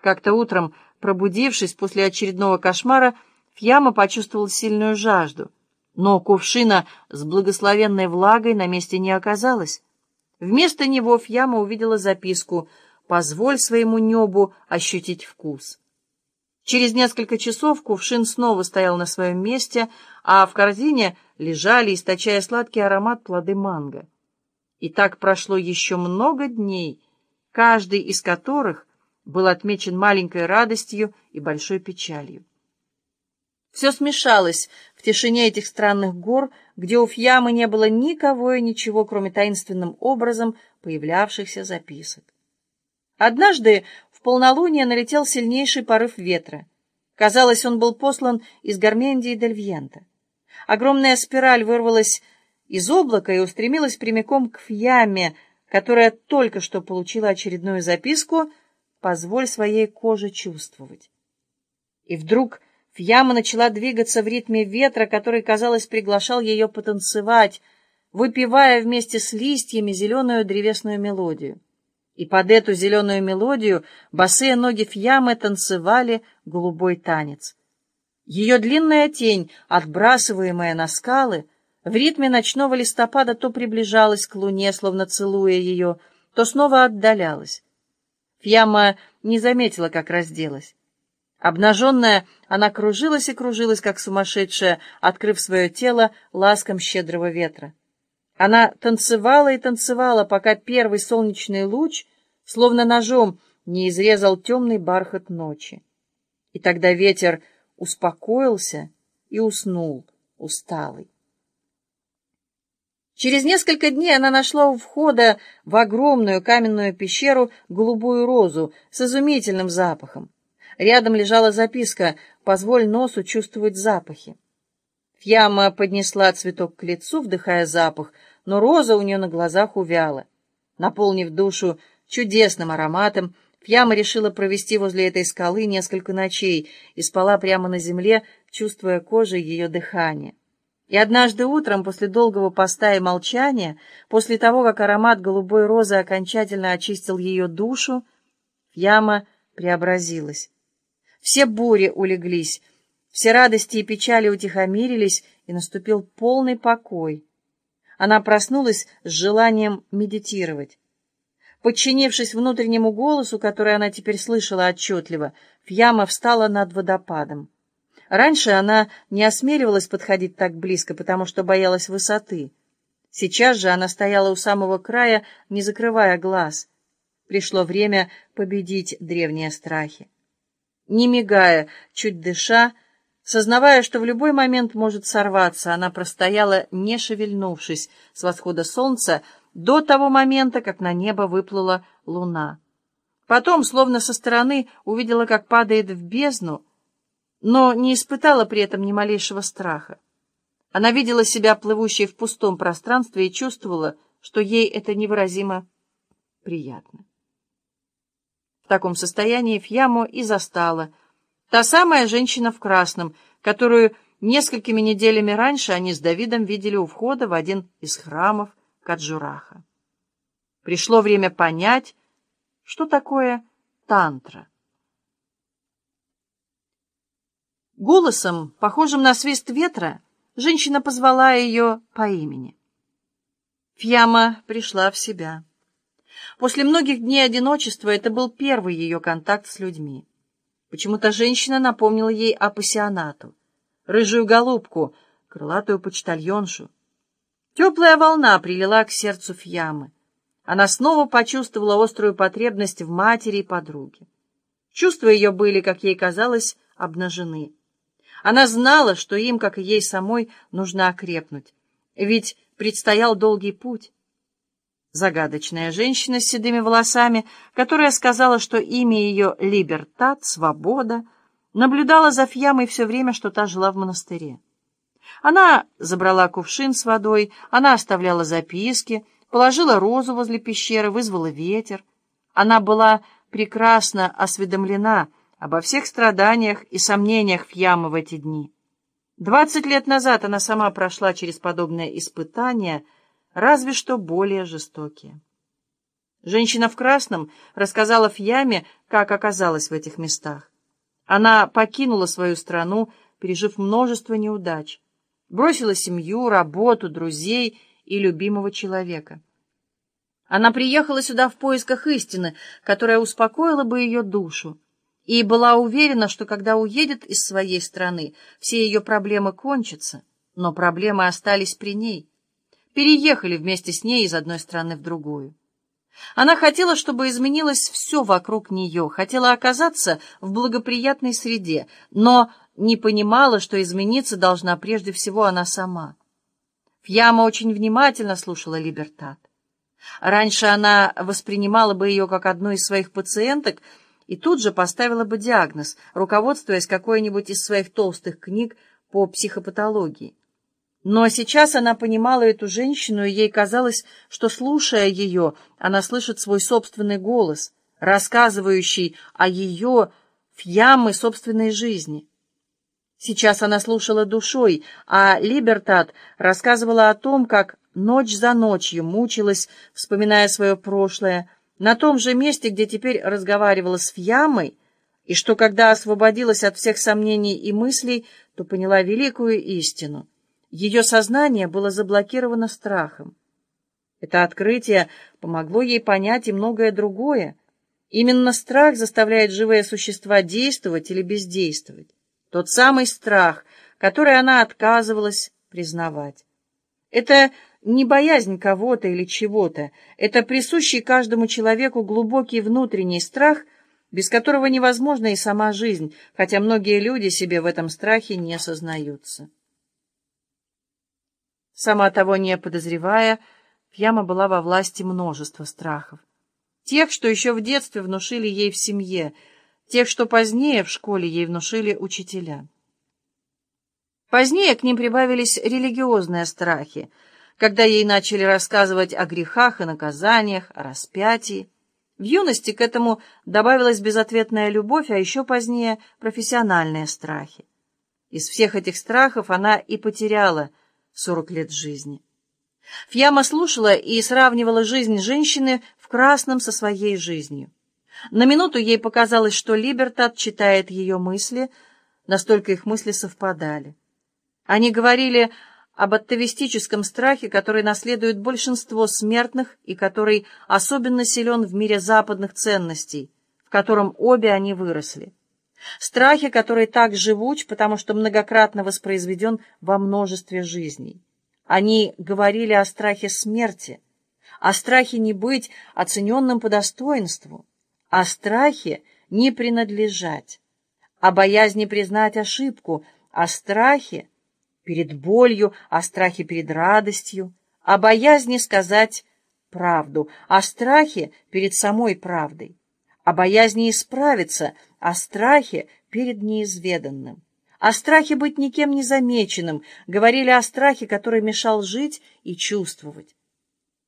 Как-то утром, пробудившись после очередного кошмара, Фьяма почувствовал сильную жажду, но кувшина с благословенной влагой на месте не оказалось. Вместо него Фьяма увидела записку «Позволь своему небу ощутить вкус». Через несколько часов кувшин снова стоял на своем месте, а в корзине лежали, источая сладкий аромат, плоды манго. И так прошло еще много дней, каждый из которых был отмечен маленькой радостью и большой печалью. Все смешалось в тишине этих странных гор, где у Фьямы не было никого и ничего, кроме таинственным образом появлявшихся записок. Однажды в полнолуние налетел сильнейший порыв ветра. Казалось, он был послан из Гармендии дель Вьента. Огромная спираль вырвалась из облака и устремилась прямиком к Фьяме, которая только что получила очередную записку — позволь своей коже чувствовать. И вдруг Фьяма начала двигаться в ритме ветра, который, казалось, приглашал ее потанцевать, выпивая вместе с листьями зеленую древесную мелодию. И под эту зеленую мелодию босые ноги Фьямы танцевали голубой танец. Ее длинная тень, отбрасываемая на скалы, в ритме ночного листопада то приближалась к луне, словно целуя ее, то снова отдалялась. Фьяма не заметила, как разделась. Обнаженная, она кружилась и кружилась, как сумасшедшая, открыв свое тело ласком щедрого ветра. Она танцевала и танцевала, пока первый солнечный луч, словно ножом, не изрезал темный бархат ночи. И тогда ветер успокоился и уснул, усталый. Через несколько дней она нашла у входа в огромную каменную пещеру голубую розу с изумительным запахом. Рядом лежала записка «Позволь носу чувствовать запахи». Фьяма поднесла цветок к лицу, вдыхая запах, но роза у нее на глазах увяла. Наполнив душу чудесным ароматом, Фьяма решила провести возле этой скалы несколько ночей и спала прямо на земле, чувствуя кожей ее дыхание. И однажды утром, после долгого поста и молчания, после того, как аромат голубой розы окончательно очистил ее душу, яма преобразилась. Все бури улеглись, все радости и печали утихомирились, и наступил полный покой. Она проснулась с желанием медитировать. Подчинившись внутреннему голосу, который она теперь слышала отчетливо, Фьяма встала над водопадом. Раньше она не осмеливалась подходить так близко, потому что боялась высоты. Сейчас же она стояла у самого края, не закрывая глаз. Пришло время победить древние страхи. Не мигая, чуть дыша, сознавая, что в любой момент может сорваться, она простояла, не шевельнувшись, с восхода солнца до того момента, как на небо выплыла луна. Потом, словно со стороны, увидела, как падает в бездну, но не испытала при этом ни малейшего страха. Она видела себя плывущей в пустом пространстве и чувствовала, что ей это невыразимо приятно. В таком состоянии Фьямо и застала та самая женщина в красном, которую несколькими неделями раньше они с Давидом видели у входа в один из храмов Каджураха. Пришло время понять, что такое тантра. Голосом, похожим на свист ветра, женщина позвала ее по имени. Фьяма пришла в себя. После многих дней одиночества это был первый ее контакт с людьми. Почему-то женщина напомнила ей о пассионату, рыжую голубку, крылатую почтальоншу. Теплая волна прилила к сердцу Фьямы. Она снова почувствовала острую потребность в матери и подруге. Чувства ее были, как ей казалось, обнажены. Она знала, что им, как и ей самой, нужно окрепнуть, ведь предстоял долгий путь. Загадочная женщина с седыми волосами, которая сказала, что имя ее Либертат, свобода, наблюдала за Фьямой все время, что та жила в монастыре. Она забрала кувшин с водой, она оставляла записки, положила розу возле пещеры, вызвала ветер. Она была прекрасно осведомлена обо всех страданиях и сомнениях Фьямы в эти дни. Двадцать лет назад она сама прошла через подобное испытание, разве что более жестокие. Женщина в красном рассказала Фьяме, как оказалась в этих местах. Она покинула свою страну, пережив множество неудач. Бросила семью, работу, друзей и любимого человека. Она приехала сюда в поисках истины, которая успокоила бы ее душу, и была уверена, что когда уедет из своей страны, все ее проблемы кончатся, но проблемы остались при ней, переехали вместе с ней из одной страны в другую. Она хотела, чтобы изменилось все вокруг нее, хотела оказаться в благоприятной среде, но не понимала, что измениться должна прежде всего она сама. Фьяма очень внимательно слушала Либертат. Раньше она воспринимала бы ее как одну из своих пациенток и тут же поставила бы диагноз, руководствуясь какой-нибудь из своих толстых книг по психопатологии. Но сейчас она понимала эту женщину, и ей казалось, что, слушая ее, она слышит свой собственный голос, рассказывающий о ее, фьямы, собственной жизни. Сейчас она слушала душой, а Либертат рассказывала о том, как ночь за ночью мучилась, вспоминая свое прошлое, на том же месте, где теперь разговаривала с Фьямой, и что, когда освободилась от всех сомнений и мыслей, то поняла великую истину — ее сознание было заблокировано страхом. Это открытие помогло ей понять и многое другое. Именно страх заставляет живые существа действовать или бездействовать. Тот самый страх, который она отказывалась признавать. Это не боязнь кого-то или чего-то, это присущий каждому человеку глубокий внутренний страх, без которого невозможна и сама жизнь, хотя многие люди себе в этом страхе не сознаются. Сама того не подозревая, Пьяма была во власти множества страхов. Тех, что еще в детстве внушили ей в семье, тех, что позднее в школе ей внушили учителя. Позднее к ним прибавились религиозные страхи, когда ей начали рассказывать о грехах и наказаниях, о распятии. В юности к этому добавилась безответная любовь, а еще позднее профессиональные страхи. Из всех этих страхов она и потеряла – сорок лет жизни. Фьяма слушала и сравнивала жизнь женщины в красном со своей жизнью. На минуту ей показалось, что Либертат читает ее мысли, настолько их мысли совпадали. Они говорили об атовистическом страхе, который наследует большинство смертных и который особенно силен в мире западных ценностей, в котором обе они выросли. Страхи, который так живуч, потому что многократно воспроизведен во множестве жизней. Они говорили о страхе смерти, о страхе не быть оцененным по достоинству, о страхе не принадлежать, о боязни признать ошибку, о страхе перед болью, о страхе перед радостью, о боязни сказать правду, о страхе перед самой правдой о боязни исправиться, о страхе перед неизведанным. О страхе быть никем не замеченным, говорили о страхе, который мешал жить и чувствовать.